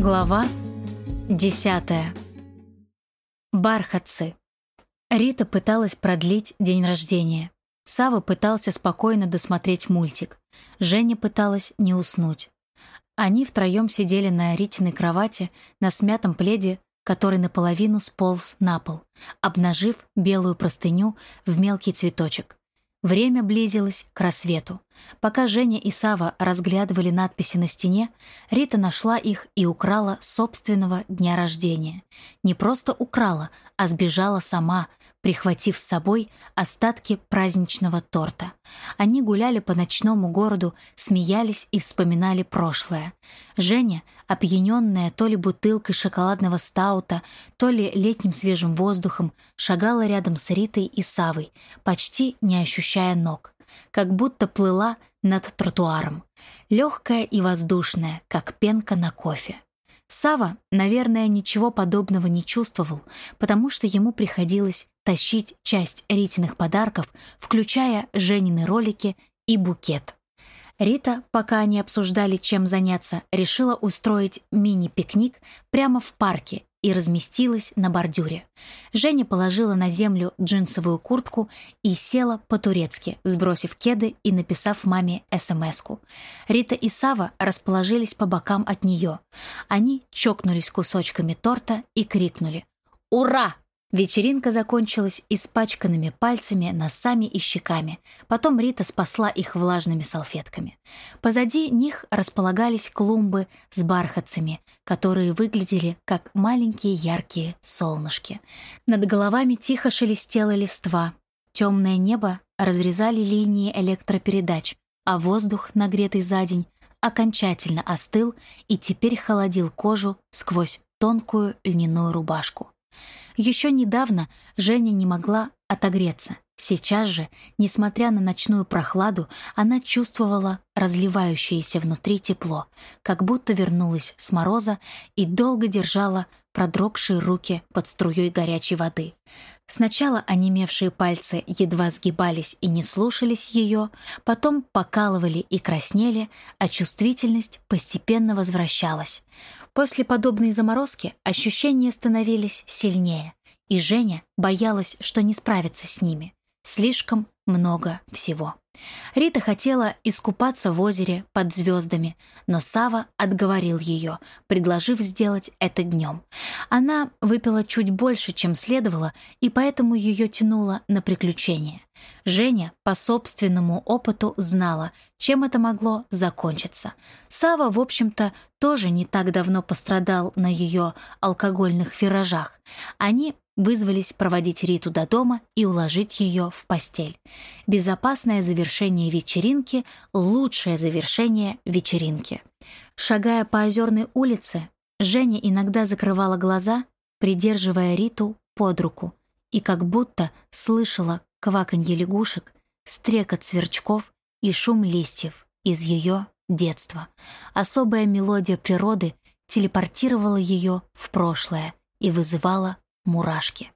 Глава десятая. Бархатцы. Рита пыталась продлить день рождения. Сава пытался спокойно досмотреть мультик. Женя пыталась не уснуть. Они втроем сидели на Ритиной кровати на смятом пледе, который наполовину сполз на пол, обнажив белую простыню в мелкий цветочек. Время близилось к рассвету. Пока Женя и Сава разглядывали надписи на стене, Рита нашла их и украла собственного дня рождения. Не просто украла, а сбежала сама, прихватив с собой остатки праздничного торта. Они гуляли по ночному городу, смеялись и вспоминали прошлое. Женя, опьяненная то ли бутылкой шоколадного стаута, то ли летним свежим воздухом, шагала рядом с Ритой и Савой, почти не ощущая ног, как будто плыла над тротуаром, легкая и воздушная, как пенка на кофе. Сава, наверное, ничего подобного не чувствовал, потому что ему приходилось тащить часть Ритиных подарков, включая Женины ролики и букет. Рита, пока они обсуждали, чем заняться, решила устроить мини-пикник прямо в парке и разместилась на бордюре. Женя положила на землю джинсовую куртку и села по-турецки, сбросив кеды и написав маме СМС-ку. Рита и Сава расположились по бокам от нее. Они чокнулись кусочками торта и крикнули «Ура!» Вечеринка закончилась испачканными пальцами, носами и щеками. Потом Рита спасла их влажными салфетками. Позади них располагались клумбы с бархатцами, которые выглядели как маленькие яркие солнышки. Над головами тихо шелестела листва. Темное небо разрезали линии электропередач, а воздух, нагретый за день, окончательно остыл и теперь холодил кожу сквозь тонкую льняную рубашку. Еще недавно Женя не могла отогреться. Сейчас же, несмотря на ночную прохладу, она чувствовала разливающееся внутри тепло, как будто вернулась с мороза и долго держала продрогшие руки под струей горячей воды. Сначала онемевшие пальцы едва сгибались и не слушались ее, потом покалывали и краснели, а чувствительность постепенно возвращалась. После подобной заморозки ощущения становились сильнее, и Женя боялась, что не справится с ними. Слишком много всего. Рита хотела искупаться в озере под звездами, но Сава отговорил ее, предложив сделать это днем. Она выпила чуть больше, чем следовало, и поэтому ее тянуло на приключения. Женя по собственному опыту знала, чем это могло закончиться. Сава, в общем-то, тоже не так давно пострадал на ее алкогольных виражах. Они вызвались проводить Риту до дома и уложить ее в постель. Безопасное завершение вечеринки — лучшее завершение вечеринки. Шагая по озерной улице, Женя иногда закрывала глаза, придерживая Риту под руку, и как будто слышала кваканье лягушек, стрекот сверчков и шум листьев из ее детства. Особая мелодия природы телепортировала ее в прошлое и вызывала мурашки.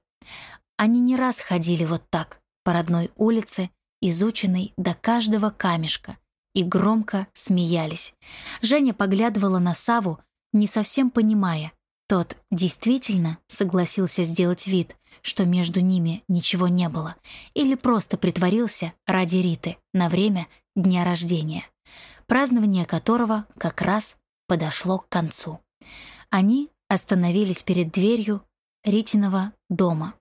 Они не раз ходили вот так, по родной улице, изученной до каждого камешка, и громко смеялись. Женя поглядывала на Саву, не совсем понимая, тот действительно согласился сделать вид, что между ними ничего не было, или просто притворился ради Риты на время дня рождения, празднование которого как раз подошло к концу. Они остановились перед дверью Ритиного дома.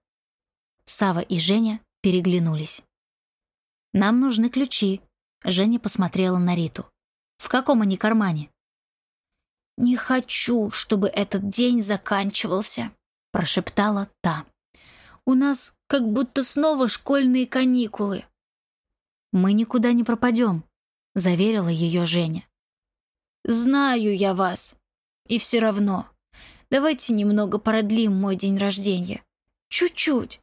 Сава и Женя переглянулись. «Нам нужны ключи», — Женя посмотрела на Риту. «В каком они кармане?» «Не хочу, чтобы этот день заканчивался», — прошептала та. «У нас как будто снова школьные каникулы». «Мы никуда не пропадем», — заверила ее Женя. «Знаю я вас. И все равно Давайте немного продлим мой день рождения. Чуть-чуть.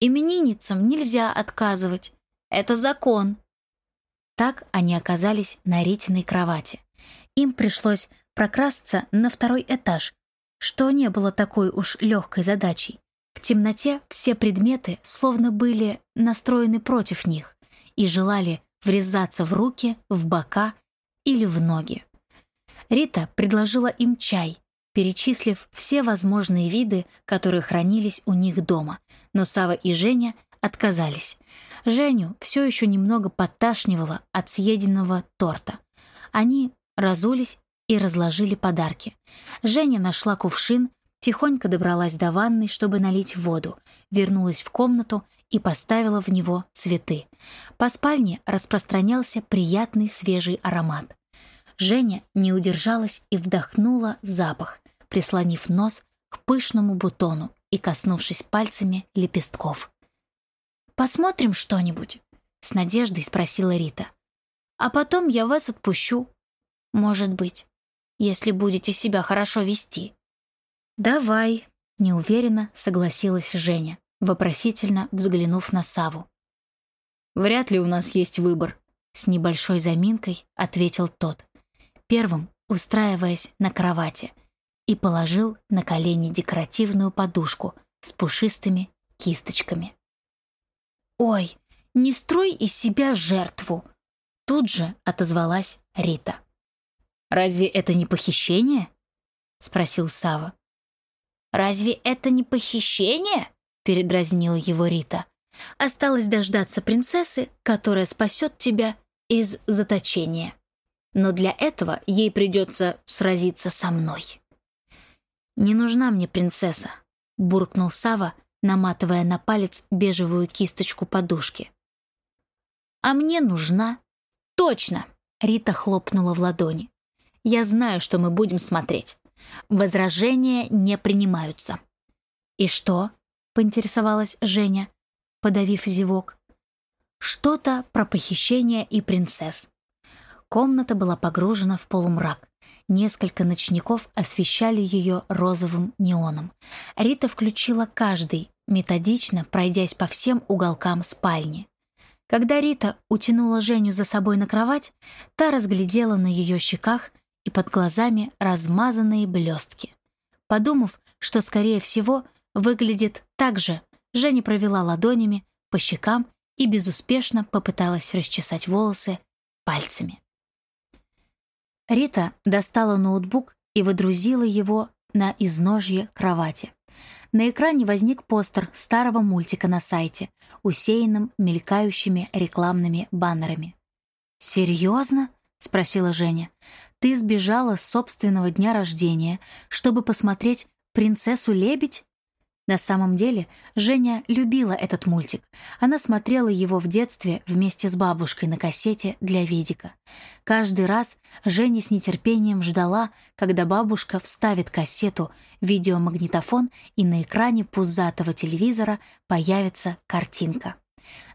Именинницам нельзя отказывать. Это закон. Так они оказались на Ритиной кровати. Им пришлось прокрасться на второй этаж, что не было такой уж легкой задачей. В темноте все предметы словно были настроены против них и желали врезаться в руки, в бока или в ноги. Рита предложила им чай, перечислив все возможные виды, которые хранились у них дома, но Сава и Женя отказались. Женю все еще немного подташнивало от съеденного торта. Они разулись и разложили подарки. Женя нашла кувшин, тихонько добралась до ванной, чтобы налить воду, вернулась в комнату и поставила в него цветы. По спальне распространялся приятный свежий аромат. Женя не удержалась и вдохнула запах, прислонив нос к пышному бутону и коснувшись пальцами лепестков. «Посмотрим что-нибудь?» — с надеждой спросила Рита. «А потом я вас отпущу. Может быть, если будете себя хорошо вести». «Давай», — неуверенно согласилась Женя, вопросительно взглянув на Саву. «Вряд ли у нас есть выбор», — с небольшой заминкой ответил тот, первым устраиваясь на кровати, и положил на колени декоративную подушку с пушистыми кисточками. «Ой, не строй из себя жертву!» Тут же отозвалась Рита. «Разве это не похищение?» — спросил Сава. «Разве это не похищение?» — передразнила его Рита. «Осталось дождаться принцессы, которая спасет тебя из заточения. Но для этого ей придется сразиться со мной». «Не нужна мне принцесса», — буркнул Сава, наматывая на палец бежевую кисточку подушки. «А мне нужна...» «Точно!» — Рита хлопнула в ладони. «Я знаю, что мы будем смотреть. Возражения не принимаются». «И что?» — поинтересовалась Женя, подавив зевок. «Что-то про похищение и принцесс». Комната была погружена в полумрак. Несколько ночников освещали ее розовым неоном. Рита включила каждый, методично пройдясь по всем уголкам спальни. Когда Рита утянула Женю за собой на кровать, та разглядела на ее щеках и под глазами размазанные блестки. Подумав, что, скорее всего, выглядит так же, Женя провела ладонями по щекам и безуспешно попыталась расчесать волосы пальцами. Рита достала ноутбук и выдрузила его на изножье кровати. На экране возник постер старого мультика на сайте, усеянным мелькающими рекламными баннерами. «Серьезно?» — спросила Женя. «Ты сбежала с собственного дня рождения, чтобы посмотреть «Принцессу-лебедь»?» На самом деле, Женя любила этот мультик. Она смотрела его в детстве вместе с бабушкой на кассете для Ведика. Каждый раз Женя с нетерпением ждала, когда бабушка вставит кассету, видеомагнитофон, и на экране пузатого телевизора появится картинка.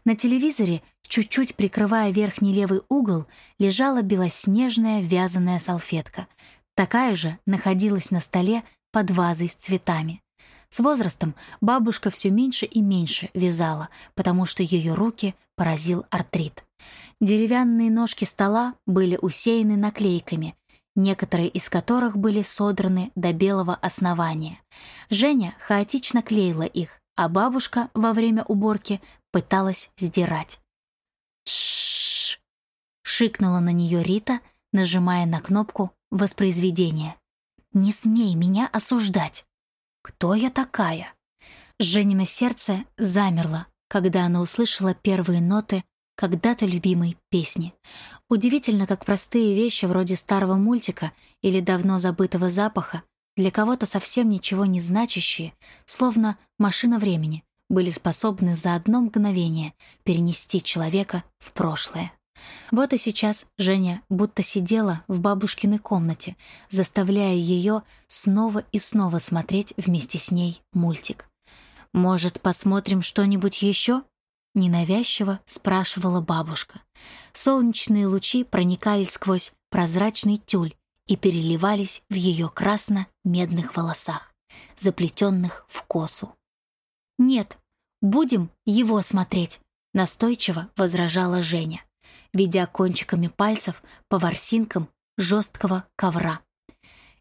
На телевизоре, чуть-чуть прикрывая верхний левый угол, лежала белоснежная вязаная салфетка. Такая же находилась на столе под вазой с цветами. С возрастом бабушка все меньше и меньше вязала, потому что ее руки поразил артрит. Деревянные ножки стола были усеяны наклейками, некоторые из которых были содраны до белого основания. Женя хаотично клеила их, а бабушка во время уборки пыталась сдирать. Шикнула на нее Рита, нажимая на кнопку воспроизведения. «Не смей меня осуждать!» Кто я такая? Женино сердце замерло, когда она услышала первые ноты когда-то любимой песни. Удивительно, как простые вещи вроде старого мультика или давно забытого запаха, для кого-то совсем ничего не значащие, словно машина времени, были способны за одно мгновение перенести человека в прошлое. Вот и сейчас Женя будто сидела в бабушкиной комнате, заставляя ее снова и снова смотреть вместе с ней мультик. «Может, посмотрим что-нибудь еще?» Ненавязчиво спрашивала бабушка. Солнечные лучи проникали сквозь прозрачный тюль и переливались в ее красно-медных волосах, заплетенных в косу. «Нет, будем его смотреть», — настойчиво возражала Женя ведя кончиками пальцев по ворсинкам жесткого ковра,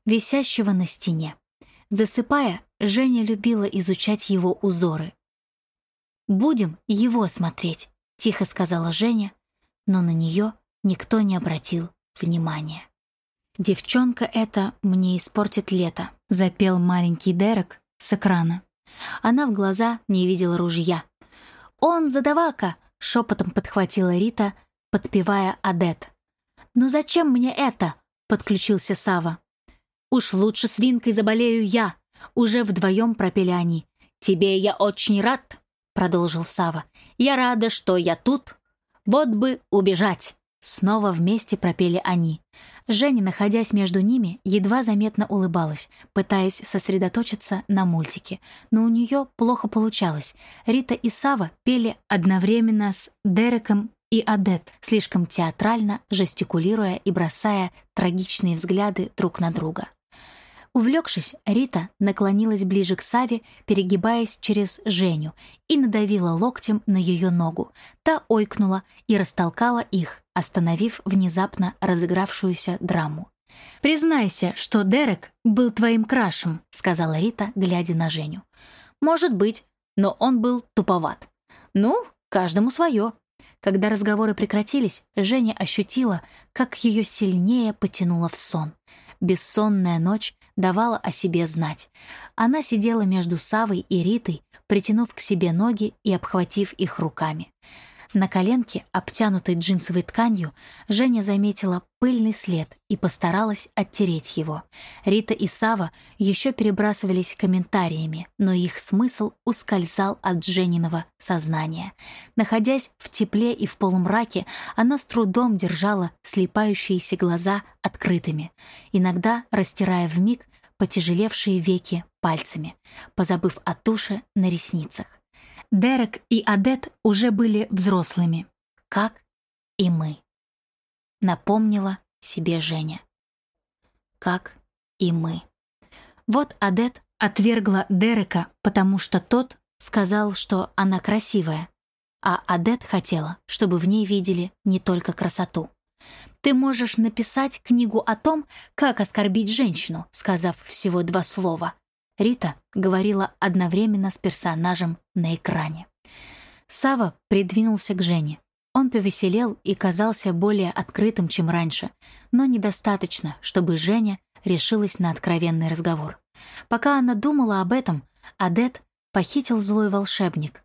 висящего на стене. Засыпая, Женя любила изучать его узоры. «Будем его смотреть», — тихо сказала Женя, но на нее никто не обратил внимания. «Девчонка эта мне испортит лето», — запел маленький Дерек с экрана. Она в глаза не видела ружья. «Он задавака!» — шепотом подхватила Рита, подпевая Адет. «Ну зачем мне это?» — подключился Сава. «Уж лучше свинкой заболею я!» Уже вдвоем пропели они. «Тебе я очень рад!» — продолжил Сава. «Я рада, что я тут. Вот бы убежать!» Снова вместе пропели они. Женя, находясь между ними, едва заметно улыбалась, пытаясь сосредоточиться на мультике. Но у нее плохо получалось. Рита и Сава пели одновременно с Дереком и Адет, слишком театрально жестикулируя и бросая трагичные взгляды друг на друга. Увлекшись, Рита наклонилась ближе к Саве, перегибаясь через Женю, и надавила локтем на ее ногу. Та ойкнула и растолкала их, остановив внезапно разыгравшуюся драму. «Признайся, что Дерек был твоим крашем», — сказала Рита, глядя на Женю. «Может быть, но он был туповат. Ну, каждому свое». Когда разговоры прекратились, Женя ощутила, как ее сильнее потянуло в сон. Бессонная ночь давала о себе знать. Она сидела между Савой и Ритой, притянув к себе ноги и обхватив их руками. На коленке, обтянутой джинсовой тканью, Женя заметила пыльный след и постаралась оттереть его. Рита и Сава еще перебрасывались комментариями, но их смысл ускользал от Жениного сознания. Находясь в тепле и в полумраке, она с трудом держала слепающиеся глаза открытыми, иногда растирая вмиг потяжелевшие веки пальцами, позабыв о туше на ресницах. Дерек и Адет уже были взрослыми, как и мы. Напомнила себе Женя. Как и мы. Вот Адет отвергла Дерека, потому что тот сказал, что она красивая, а Адет хотела, чтобы в ней видели не только красоту. «Ты можешь написать книгу о том, как оскорбить женщину», сказав всего два слова, Рита говорила одновременно с персонажем на экране. Сава придвинулся к Жене. Он повеселел и казался более открытым, чем раньше, но недостаточно, чтобы Женя решилась на откровенный разговор. Пока она думала об этом, Адет похитил злой волшебник.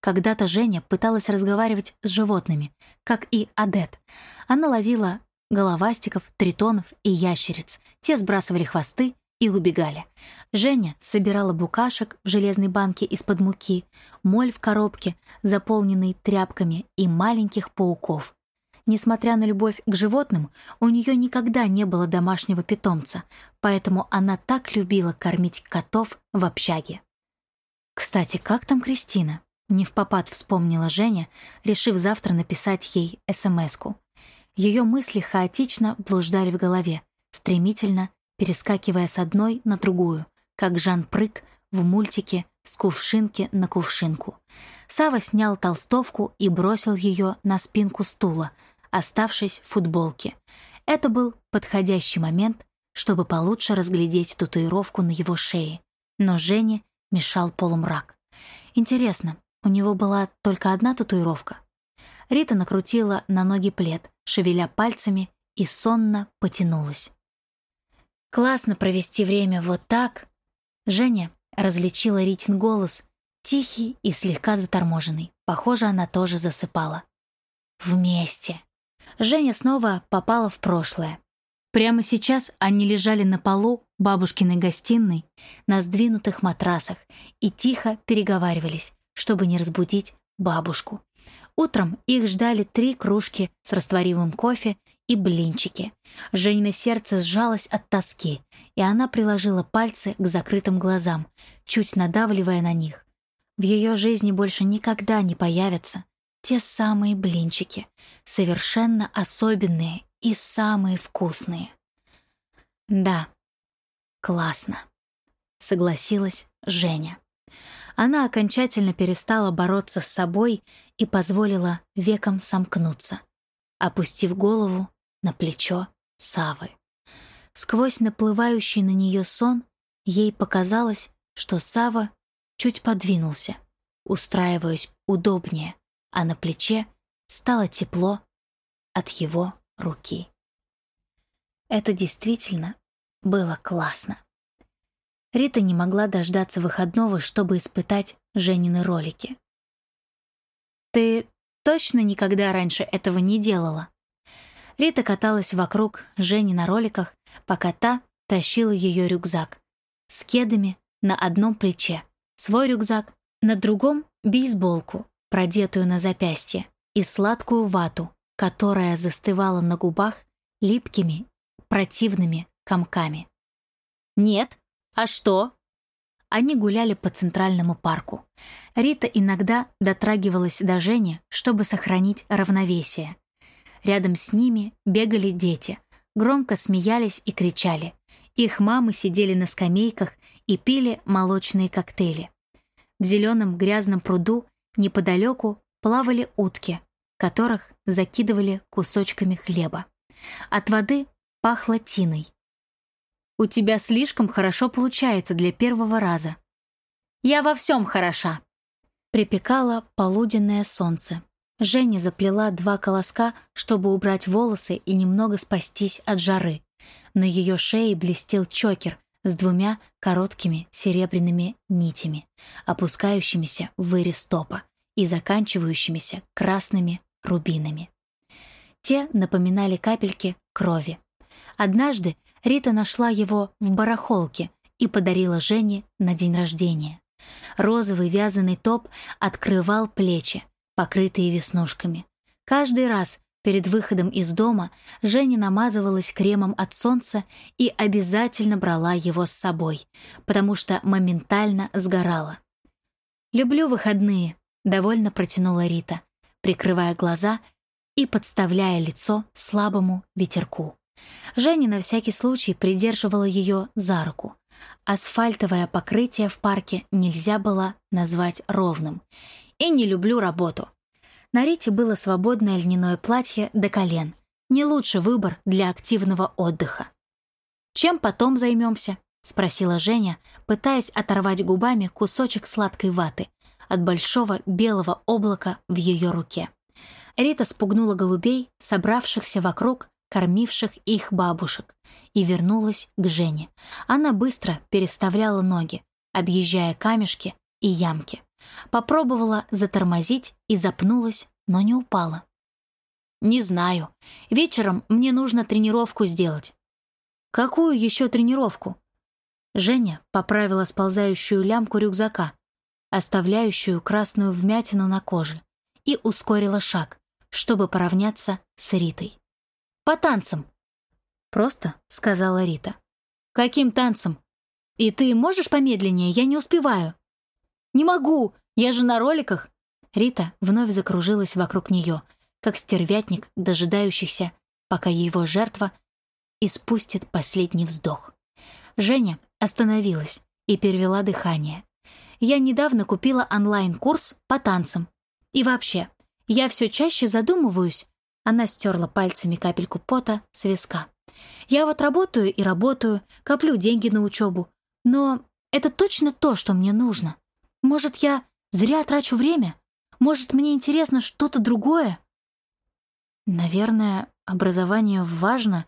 Когда-то Женя пыталась разговаривать с животными, как и Адет. Она ловила головастиков, тритонов и ящериц. Те сбрасывали хвосты и убегали. Женя собирала букашек в железной банке из-под муки, моль в коробке, заполненной тряпками, и маленьких пауков. Несмотря на любовь к животным, у нее никогда не было домашнего питомца, поэтому она так любила кормить котов в общаге. «Кстати, как там Кристина?» Не в попад вспомнила Женя, решив завтра написать ей СМС-ку. Ее мысли хаотично блуждали в голове, стремительно перескакивая с одной на другую, как Жан-Прык в мультике с кувшинки на кувшинку. Сава снял толстовку и бросил ее на спинку стула, оставшись в футболке. Это был подходящий момент, чтобы получше разглядеть татуировку на его шее. Но Жене мешал полумрак. Интересно, у него была только одна татуировка? Рита накрутила на ноги плед, шевеля пальцами, и сонно потянулась. Классно провести время вот так. Женя различила Ритин голос, тихий и слегка заторможенный. Похоже, она тоже засыпала. Вместе. Женя снова попала в прошлое. Прямо сейчас они лежали на полу бабушкиной гостиной на сдвинутых матрасах и тихо переговаривались, чтобы не разбудить бабушку. Утром их ждали три кружки с растворимым кофе и блинчики. Женина сердце сжалось от тоски, и она приложила пальцы к закрытым глазам, чуть надавливая на них. В ее жизни больше никогда не появятся те самые блинчики, совершенно особенные и самые вкусные. Да, классно, согласилась Женя. Она окончательно перестала бороться с собой и позволила векам сомкнуться. Опустив голову, на плечо Савы. Сквозь наплывающий на нее сон ей показалось, что Сава чуть подвинулся, устраиваясь удобнее, а на плече стало тепло от его руки. Это действительно было классно. Рита не могла дождаться выходного, чтобы испытать Женины ролики. «Ты точно никогда раньше этого не делала?» Рита каталась вокруг Жени на роликах, пока та тащила ее рюкзак с кедами на одном плече, свой рюкзак, на другом — бейсболку, продетую на запястье, и сладкую вату, которая застывала на губах липкими, противными комками. «Нет? А что?» Они гуляли по Центральному парку. Рита иногда дотрагивалась до Жени, чтобы сохранить равновесие. Рядом с ними бегали дети, громко смеялись и кричали. Их мамы сидели на скамейках и пили молочные коктейли. В зеленом грязном пруду неподалеку плавали утки, которых закидывали кусочками хлеба. От воды пахло тиной. «У тебя слишком хорошо получается для первого раза». «Я во всем хороша», Припекало полуденное солнце. Женя заплела два колоска, чтобы убрать волосы и немного спастись от жары. На ее шее блестел чокер с двумя короткими серебряными нитями, опускающимися в вырез топа и заканчивающимися красными рубинами. Те напоминали капельки крови. Однажды Рита нашла его в барахолке и подарила Жене на день рождения. Розовый вязаный топ открывал плечи, покрытые веснушками. Каждый раз перед выходом из дома Женя намазывалась кремом от солнца и обязательно брала его с собой, потому что моментально сгорала. «Люблю выходные», — довольно протянула Рита, прикрывая глаза и подставляя лицо слабому ветерку. Женя на всякий случай придерживала ее за руку. Асфальтовое покрытие в парке нельзя было назвать ровным. И не люблю работу. На Рите было свободное льняное платье до колен. Не лучший выбор для активного отдыха. «Чем потом займемся?» — спросила Женя, пытаясь оторвать губами кусочек сладкой ваты от большого белого облака в ее руке. Рита спугнула голубей, собравшихся вокруг кормивших их бабушек, и вернулась к Жене. Она быстро переставляла ноги, объезжая камешки и ямки. Попробовала затормозить и запнулась, но не упала. «Не знаю. Вечером мне нужно тренировку сделать». «Какую еще тренировку?» Женя поправила сползающую лямку рюкзака, оставляющую красную вмятину на коже, и ускорила шаг, чтобы поравняться с Ритой. По танцам». «Просто», — сказала Рита. «Каким танцам? И ты можешь помедленнее? Я не успеваю». «Не могу! Я же на роликах!» Рита вновь закружилась вокруг нее, как стервятник, дожидающийся, пока его жертва испустит последний вздох. Женя остановилась и перевела дыхание. «Я недавно купила онлайн-курс по танцам. И вообще, я все чаще задумываюсь, она стерла пальцами капельку пота с виска. «Я вот работаю и работаю, коплю деньги на учебу. Но это точно то, что мне нужно. Может, я зря трачу время? Может, мне интересно что-то другое?» «Наверное, образование важно».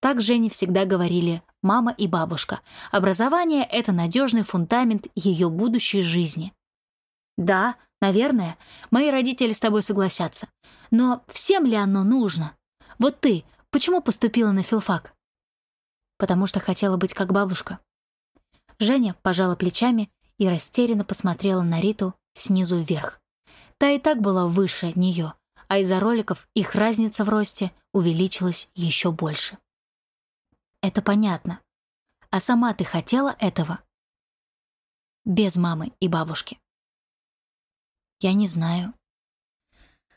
Так Жене всегда говорили мама и бабушка. Образование — это надежный фундамент ее будущей жизни. Да, наверное, мои родители с тобой согласятся. Но всем ли оно нужно? Вот ты почему поступила на филфак? Потому что хотела быть как бабушка. Женя пожала плечами и растерянно посмотрела на Риту снизу вверх. Та и так была выше нее, а из-за роликов их разница в росте увеличилась еще больше. Это понятно. А сама ты хотела этого? Без мамы и бабушки. Я не знаю.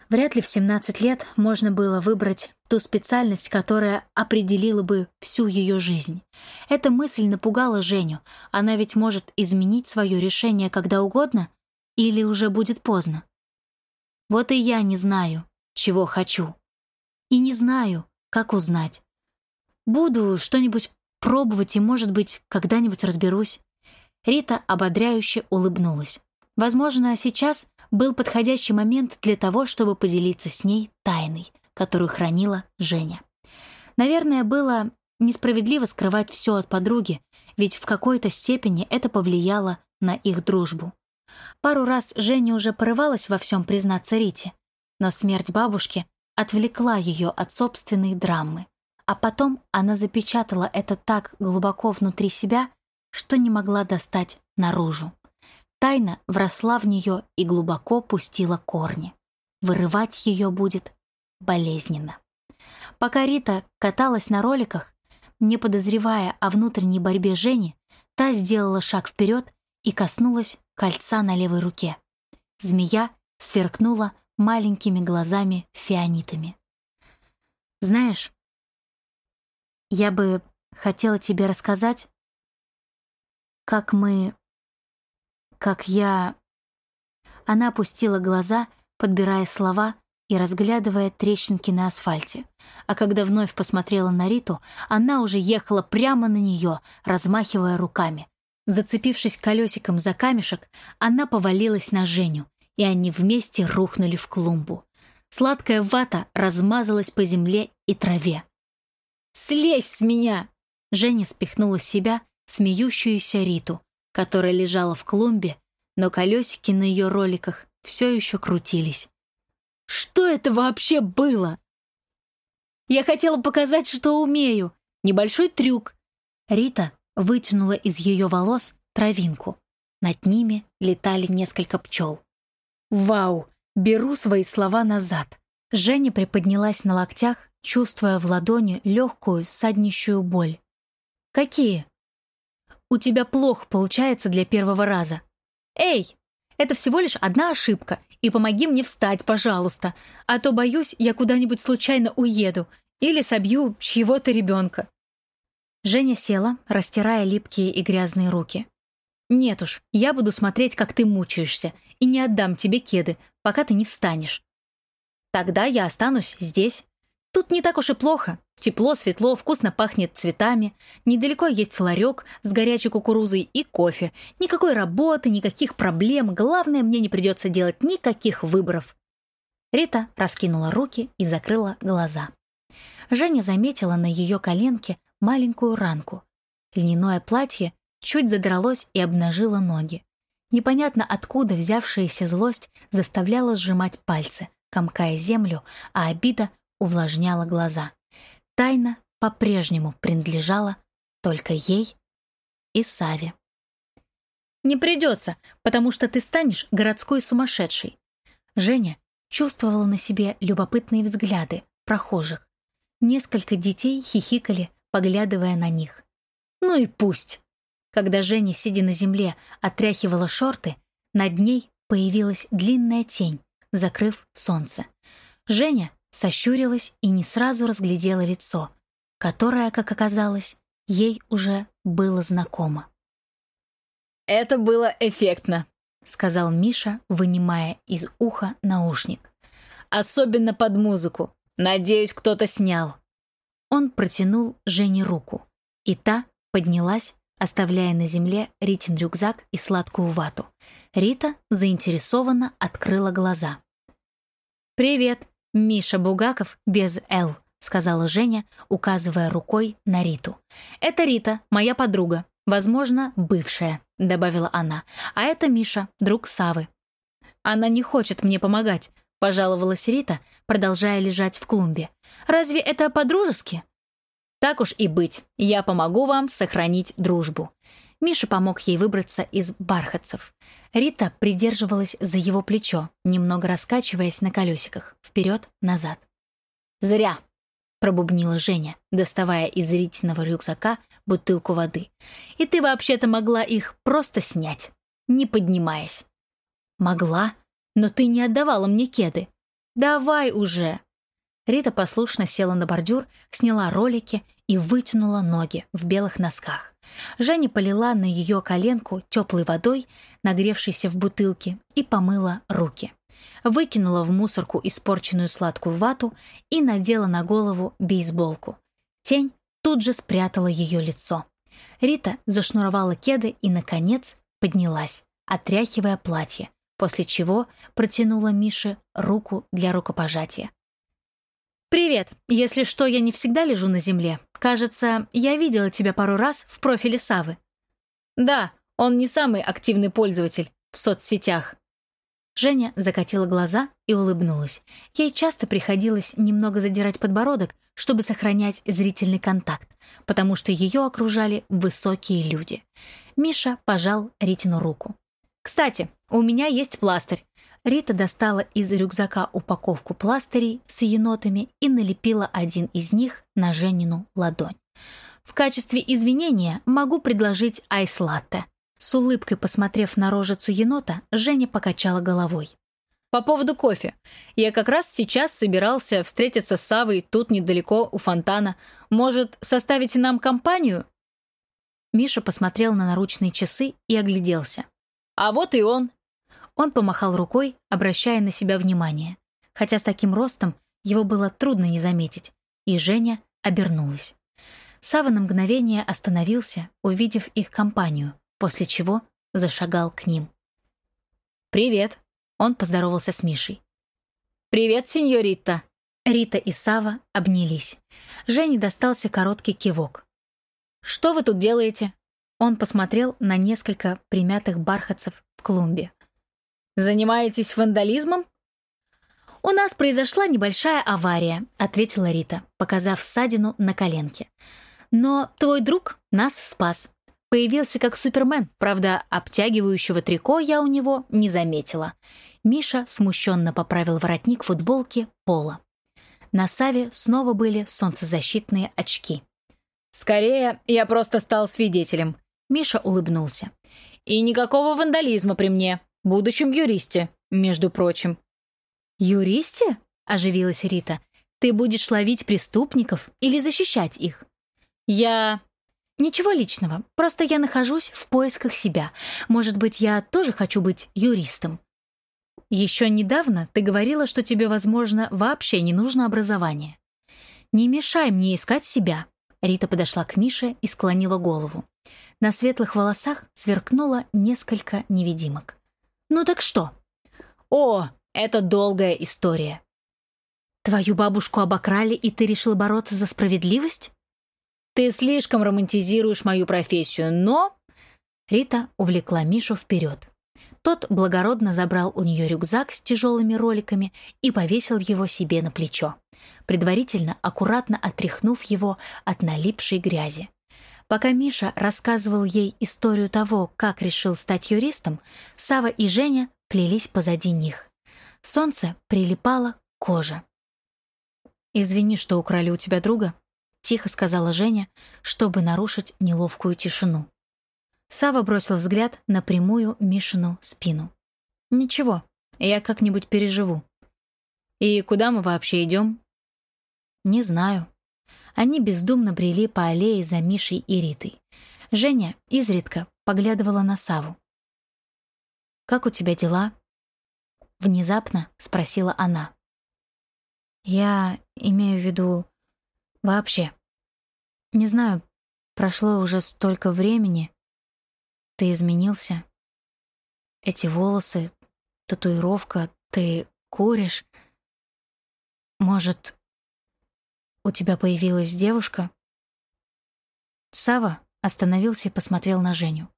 Вряд ли в 17 лет можно было выбрать ту специальность, которая определила бы всю ее жизнь. Эта мысль напугала Женю. Она ведь может изменить свое решение когда угодно или уже будет поздно. Вот и я не знаю, чего хочу. И не знаю, как узнать. Буду что-нибудь пробовать и, может быть, когда-нибудь разберусь. Рита ободряюще улыбнулась. Возможно, сейчас был подходящий момент для того, чтобы поделиться с ней тайной, которую хранила Женя. Наверное, было несправедливо скрывать все от подруги, ведь в какой-то степени это повлияло на их дружбу. Пару раз Женя уже порывалась во всем признаться Рите, но смерть бабушки отвлекла ее от собственной драмы. А потом она запечатала это так глубоко внутри себя, что не могла достать наружу. Тайна вросла в нее и глубоко пустила корни. Вырывать ее будет болезненно. Пока Рита каталась на роликах, не подозревая о внутренней борьбе Жени, та сделала шаг вперед и коснулась кольца на левой руке. Змея сверкнула маленькими глазами-фианитами. «Знаешь, я бы хотела тебе рассказать, как мы... как я...» Она опустила глаза, подбирая слова и разглядывая трещинки на асфальте. А когда вновь посмотрела на Риту, она уже ехала прямо на нее, размахивая руками. Зацепившись колесиком за камешек, она повалилась на Женю, и они вместе рухнули в клумбу. Сладкая вата размазалась по земле и траве. «Слезь с меня!» Женя спихнула с себя смеющуюся Риту, которая лежала в клумбе, но колесики на ее роликах все еще крутились. Что это вообще было? Я хотела показать, что умею. Небольшой трюк. Рита вытянула из ее волос травинку. Над ними летали несколько пчел. Вау! Беру свои слова назад. Женя приподнялась на локтях, чувствуя в ладони легкую саднищую боль. «Какие?» «У тебя плохо получается для первого раза». «Эй, это всего лишь одна ошибка, и помоги мне встать, пожалуйста, а то, боюсь, я куда-нибудь случайно уеду или собью чьего-то ребенка». Женя села, растирая липкие и грязные руки. «Нет уж, я буду смотреть, как ты мучаешься, и не отдам тебе кеды, пока ты не встанешь. Тогда я останусь здесь. Тут не так уж и плохо. Тепло, светло, вкусно пахнет цветами. Недалеко есть ларек с горячей кукурузой и кофе. Никакой работы, никаких проблем. Главное, мне не придется делать никаких выборов. Рита раскинула руки и закрыла глаза. Женя заметила на ее коленке маленькую ранку. Льняное платье чуть задралось и обнажило ноги. Непонятно откуда взявшаяся злость заставляла сжимать пальцы, комкая землю, а обида увлажняла глаза. Тайна по-прежнему принадлежала только ей и Саве. «Не придется, потому что ты станешь городской сумасшедшей». Женя чувствовала на себе любопытные взгляды прохожих. Несколько детей хихикали, поглядывая на них. «Ну и пусть!» Когда Женя, сидя на земле, отряхивала шорты, над ней появилась длинная тень, закрыв солнце. Женя сощурилась и не сразу разглядела лицо, которое, как оказалось, ей уже было знакомо. «Это было эффектно», — сказал Миша, вынимая из уха наушник. «Особенно под музыку. Надеюсь, кто-то снял». Он протянул Жене руку, и та поднялась, оставляя на земле Ритин рюкзак и сладкую вату. Рита заинтересованно открыла глаза. «Привет!» «Миша Бугаков без «Л», — сказала Женя, указывая рукой на Риту. «Это Рита, моя подруга, возможно, бывшая», — добавила она. «А это Миша, друг Савы». «Она не хочет мне помогать», — пожаловалась Рита, продолжая лежать в клумбе. «Разве это по-дружески?» «Так уж и быть, я помогу вам сохранить дружбу». Миша помог ей выбраться из бархатцев. Рита придерживалась за его плечо, немного раскачиваясь на колесиках, вперед-назад. «Зря!» — пробубнила Женя, доставая из Ритиного рюкзака бутылку воды. «И ты вообще-то могла их просто снять, не поднимаясь». «Могла? Но ты не отдавала мне кеды. Давай уже!» Рита послушно села на бордюр, сняла ролики и вытянула ноги в белых носках. Женя полила на ее коленку теплой водой, нагревшейся в бутылке, и помыла руки. Выкинула в мусорку испорченную сладкую вату и надела на голову бейсболку. Тень тут же спрятала ее лицо. Рита зашнуровала кеды и, наконец, поднялась, отряхивая платье, после чего протянула Мише руку для рукопожатия. «Привет. Если что, я не всегда лежу на земле. Кажется, я видела тебя пару раз в профиле Савы. Да, он не самый активный пользователь в соцсетях. Женя закатила глаза и улыбнулась. Ей часто приходилось немного задирать подбородок, чтобы сохранять зрительный контакт, потому что ее окружали высокие люди. Миша пожал Ритину руку. «Кстати, у меня есть пластырь». Рита достала из рюкзака упаковку пластырей с енотами и налепила один из них на Женину ладонь. «В качестве извинения могу предложить айс-латте». С улыбкой посмотрев на рожицу енота, Женя покачала головой. «По поводу кофе. Я как раз сейчас собирался встретиться с Савой тут недалеко у фонтана. Может, составите нам компанию?» Миша посмотрел на наручные часы и огляделся. «А вот и он!» Он помахал рукой, обращая на себя внимание. Хотя с таким ростом его было трудно не заметить. И Женя обернулась. Сава на мгновение остановился, увидев их компанию, после чего зашагал к ним. «Привет!» — он поздоровался с Мишей. «Привет, сеньорита!» Рита и Сава обнялись. Жене достался короткий кивок. «Что вы тут делаете?» Он посмотрел на несколько примятых бархатцев в клумбе. «Занимаетесь вандализмом?» «У нас произошла небольшая авария», — ответила Рита, показав ссадину на коленке. «Но твой друг нас спас. Появился как Супермен, правда, обтягивающего трико я у него не заметила. Миша смущенно поправил воротник футболки Пола. На Саве снова были солнцезащитные очки. «Скорее, я просто стал свидетелем», — Миша улыбнулся. «И никакого вандализма при мне, будущем юристе, между прочим». «Юристе?» — оживилась Рита. «Ты будешь ловить преступников или защищать их?» «Я...» «Ничего личного, просто я нахожусь в поисках себя. Может быть, я тоже хочу быть юристом». «Еще недавно ты говорила, что тебе, возможно, вообще не нужно образование». «Не мешай мне искать себя». Рита подошла к Мише и склонила голову. На светлых волосах сверкнуло несколько невидимок. «Ну так что?» «О, это долгая история». «Твою бабушку обокрали, и ты решил бороться за справедливость?» Ты слишком романтизируешь мою профессию, но...» Рита увлекла Мишу вперед. Тот благородно забрал у нее рюкзак с тяжелыми роликами и повесил его себе на плечо, предварительно аккуратно отряхнув его от налипшей грязи. Пока Миша рассказывал ей историю того, как решил стать юристом, Сава и Женя плелись позади них. Солнце прилипало к коже. «Извини, что украли у тебя друга», тихо сказала Женя, чтобы нарушить неловкую тишину. Сава бросил взгляд на прямую Мишину спину. «Ничего, я как-нибудь переживу». «И куда мы вообще идем?» «Не знаю». Они бездумно брели по аллее за Мишей и Ритой. Женя изредка поглядывала на Саву. «Как у тебя дела?» Внезапно спросила она. «Я имею в виду вообще. Не знаю, прошло уже столько времени. Ты изменился. Эти волосы, татуировка, ты куришь. Может, у тебя появилась девушка? Сава остановился и посмотрел на Женю.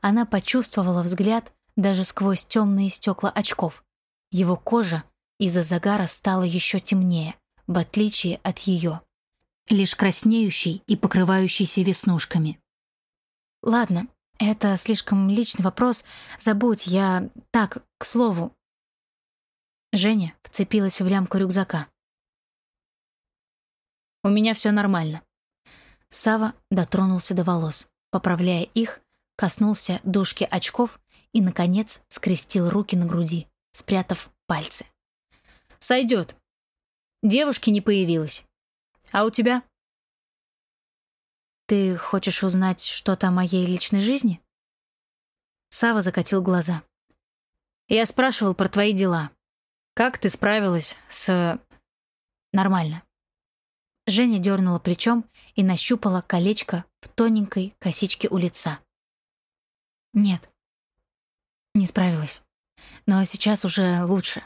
Она почувствовала взгляд даже сквозь темные стекла очков. Его кожа из-за загара стала еще темнее, в отличие от ее лишь краснеющий и покрывающийся веснушками. «Ладно, это слишком личный вопрос. Забудь, я... Так, к слову». Женя вцепилась в лямку рюкзака. «У меня все нормально». Сава дотронулся до волос, поправляя их, коснулся дужки очков и, наконец, скрестил руки на груди, спрятав пальцы. «Сойдет. Девушки не появилось. А у тебя? Ты хочешь узнать что-то о моей личной жизни? Сава закатил глаза. Я спрашивал про твои дела. Как ты справилась с... Нормально. Женя дернула плечом и нащупала колечко в тоненькой косичке у лица. Нет, не справилась. Но сейчас уже лучше.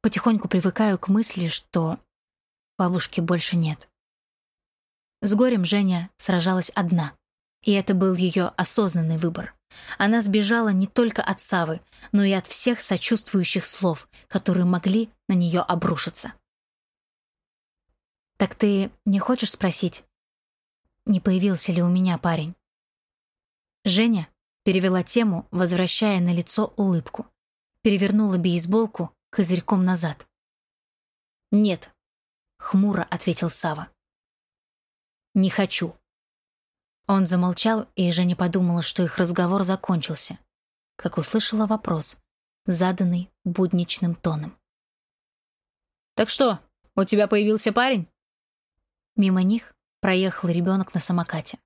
Потихоньку привыкаю к мысли, что Бабушки больше нет. С горем Женя сражалась одна. И это был ее осознанный выбор. Она сбежала не только от Савы, но и от всех сочувствующих слов, которые могли на нее обрушиться. «Так ты не хочешь спросить, не появился ли у меня парень?» Женя перевела тему, возвращая на лицо улыбку. Перевернула бейсболку козырьком назад. «Нет», — хмуро ответил Сава. «Не хочу». Он замолчал, и Женя подумала, что их разговор закончился, как услышала вопрос, заданный будничным тоном. «Так что, у тебя появился парень?» Мимо них проехал ребенок на самокате.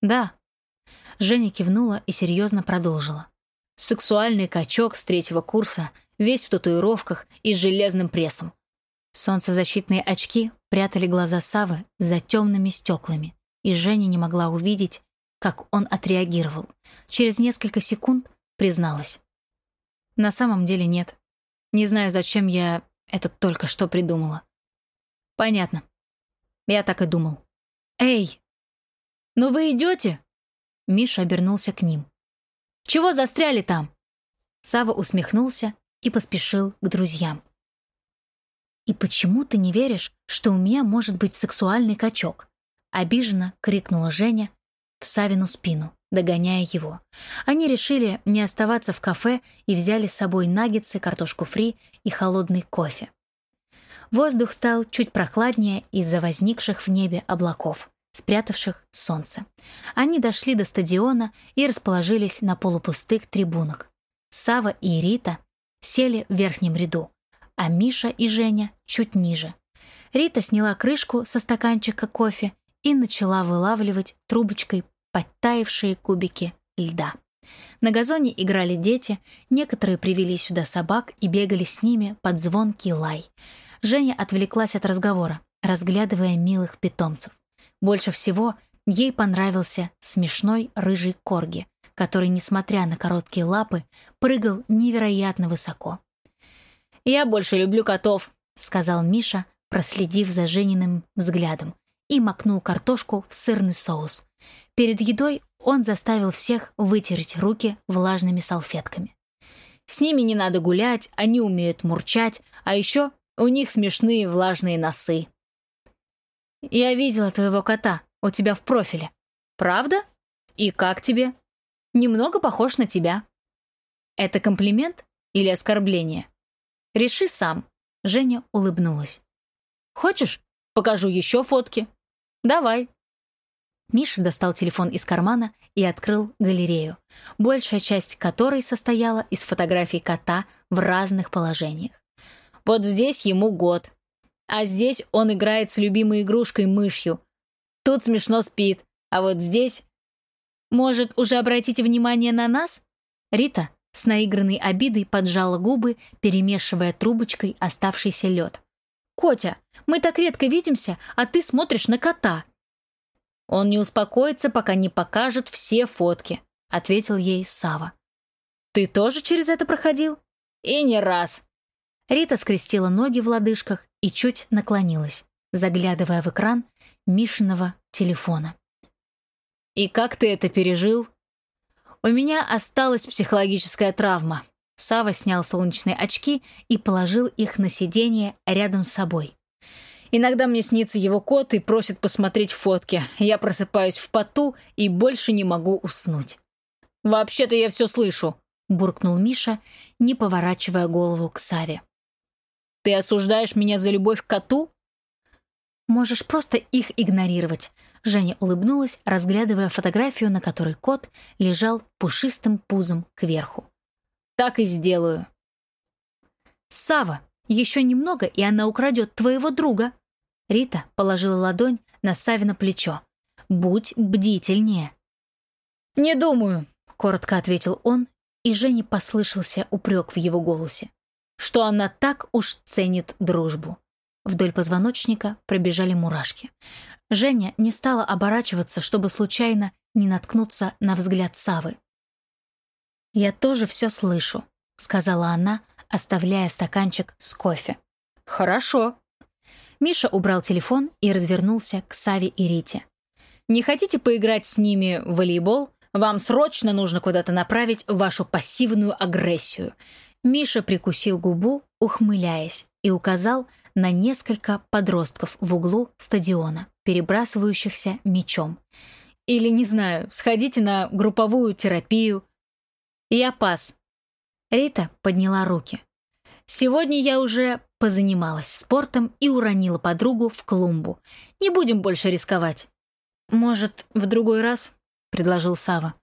«Да». Женя кивнула и серьезно продолжила. «Сексуальный качок с третьего курса, весь в татуировках и с железным прессом. Солнцезащитные очки прятали глаза Савы за темными стеклами, и Женя не могла увидеть, как он отреагировал. Через несколько секунд призналась. «На самом деле нет. Не знаю, зачем я это только что придумала». «Понятно. Я так и думал». «Эй, ну вы идете?» Миша обернулся к ним. «Чего застряли там?» Сава усмехнулся и поспешил к друзьям. «И почему ты не веришь, что у меня может быть сексуальный качок?» Обиженно крикнула Женя в Савину спину, догоняя его. Они решили не оставаться в кафе и взяли с собой наггетсы, картошку фри и холодный кофе. Воздух стал чуть прохладнее из-за возникших в небе облаков, спрятавших солнце. Они дошли до стадиона и расположились на полупустых трибунах. Сава и Рита сели в верхнем ряду, а Миша и Женя чуть ниже. Рита сняла крышку со стаканчика кофе и начала вылавливать трубочкой подтаявшие кубики льда. На газоне играли дети, некоторые привели сюда собак и бегали с ними под звонкий лай. Женя отвлеклась от разговора, разглядывая милых питомцев. Больше всего ей понравился смешной рыжий корги, который, несмотря на короткие лапы, прыгал невероятно высоко. «Я больше люблю котов», — сказал Миша, проследив за Жениным взглядом, и макнул картошку в сырный соус. Перед едой он заставил всех вытереть руки влажными салфетками. «С ними не надо гулять, они умеют мурчать, а еще у них смешные влажные носы». «Я видела твоего кота у тебя в профиле. Правда? И как тебе? Немного похож на тебя». «Это комплимент или оскорбление?» Реши сам. Женя улыбнулась. Хочешь, покажу еще фотки? Давай. Миша достал телефон из кармана и открыл галерею, большая часть которой состояла из фотографий кота в разных положениях. Вот здесь ему год. А здесь он играет с любимой игрушкой мышью. Тут смешно спит. А вот здесь... Может, уже обратите внимание на нас? Рита с наигранной обидой поджала губы, перемешивая трубочкой оставшийся лед. «Котя, мы так редко видимся, а ты смотришь на кота!» «Он не успокоится, пока не покажет все фотки», — ответил ей Сава. «Ты тоже через это проходил?» «И не раз!» Рита скрестила ноги в лодыжках и чуть наклонилась, заглядывая в экран Мишиного телефона. «И как ты это пережил?» У меня осталась психологическая травма. Сава снял солнечные очки и положил их на сиденье рядом с собой. Иногда мне снится его кот и просит посмотреть фотки. Я просыпаюсь в поту и больше не могу уснуть. «Вообще-то я все слышу», — буркнул Миша, не поворачивая голову к Саве. «Ты осуждаешь меня за любовь к коту?» «Можешь просто их игнорировать. Женя улыбнулась, разглядывая фотографию, на которой кот лежал пушистым пузом кверху. «Так и сделаю». Сава, еще немного, и она украдет твоего друга». Рита положила ладонь на Савина плечо. «Будь бдительнее». «Не думаю», — коротко ответил он, и Жене послышался упрек в его голосе, что она так уж ценит дружбу. Вдоль позвоночника пробежали мурашки. Женя не стала оборачиваться, чтобы случайно не наткнуться на взгляд Савы. «Я тоже все слышу», — сказала она, оставляя стаканчик с кофе. «Хорошо». Миша убрал телефон и развернулся к Саве и Рите. Не хотите поиграть с ними в волейбол? Вам срочно нужно куда-то направить вашу пассивную агрессию». Миша прикусил губу, ухмыляясь, и указал на несколько подростков в углу стадиона, перебрасывающихся мечом. «Или, не знаю, сходите на групповую терапию». «Я пас». Рита подняла руки. «Сегодня я уже позанималась спортом и уронила подругу в клумбу. Не будем больше рисковать». «Может, в другой раз?» — предложил Сава.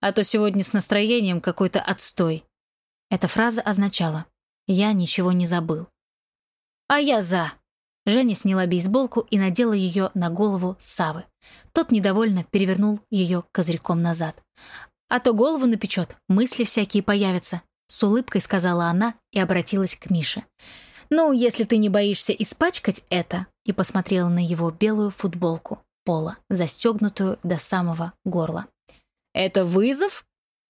«А то сегодня с настроением какой-то отстой». Эта фраза означала «Я ничего не забыл». «А я за!» Женя сняла бейсболку и надела ее на голову Савы. Тот недовольно перевернул ее козырьком назад. «А то голову напечет, мысли всякие появятся», — с улыбкой сказала она и обратилась к Мише. «Ну, если ты не боишься испачкать это», и посмотрела на его белую футболку пола, застегнутую до самого горла. «Это вызов?»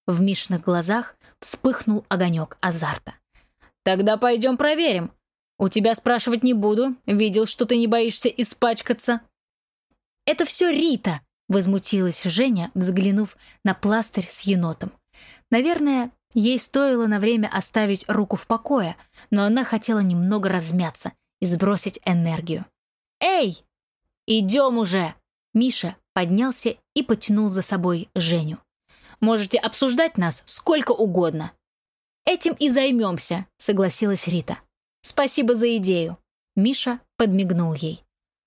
В Мишных глазах вспыхнул огонек азарта. «Тогда пойдем проверим. У тебя спрашивать не буду. Видел, что ты не боишься испачкаться». «Это все Рита!» — возмутилась Женя, взглянув на пластырь с енотом. Наверное, ей стоило на время оставить руку в покое, но она хотела немного размяться и сбросить энергию. «Эй! Идем уже!» Миша поднялся и потянул за собой Женю. «Можете обсуждать нас сколько угодно». «Этим и займемся», — согласилась Рита. «Спасибо за идею». Миша подмигнул ей.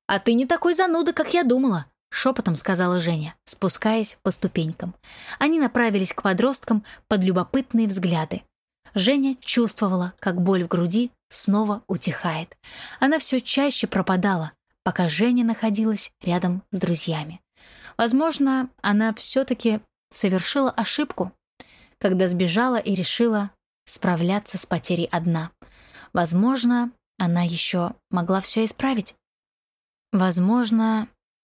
«А ты не такой зануда, как я думала», — шепотом сказала Женя, спускаясь по ступенькам. Они направились к подросткам под любопытные взгляды. Женя чувствовала, как боль в груди снова утихает. Она все чаще пропадала, пока Женя находилась рядом с друзьями. Возможно, она все-таки совершила ошибку, когда сбежала и решила справляться с потерей одна. Возможно, она еще могла все исправить. Возможно,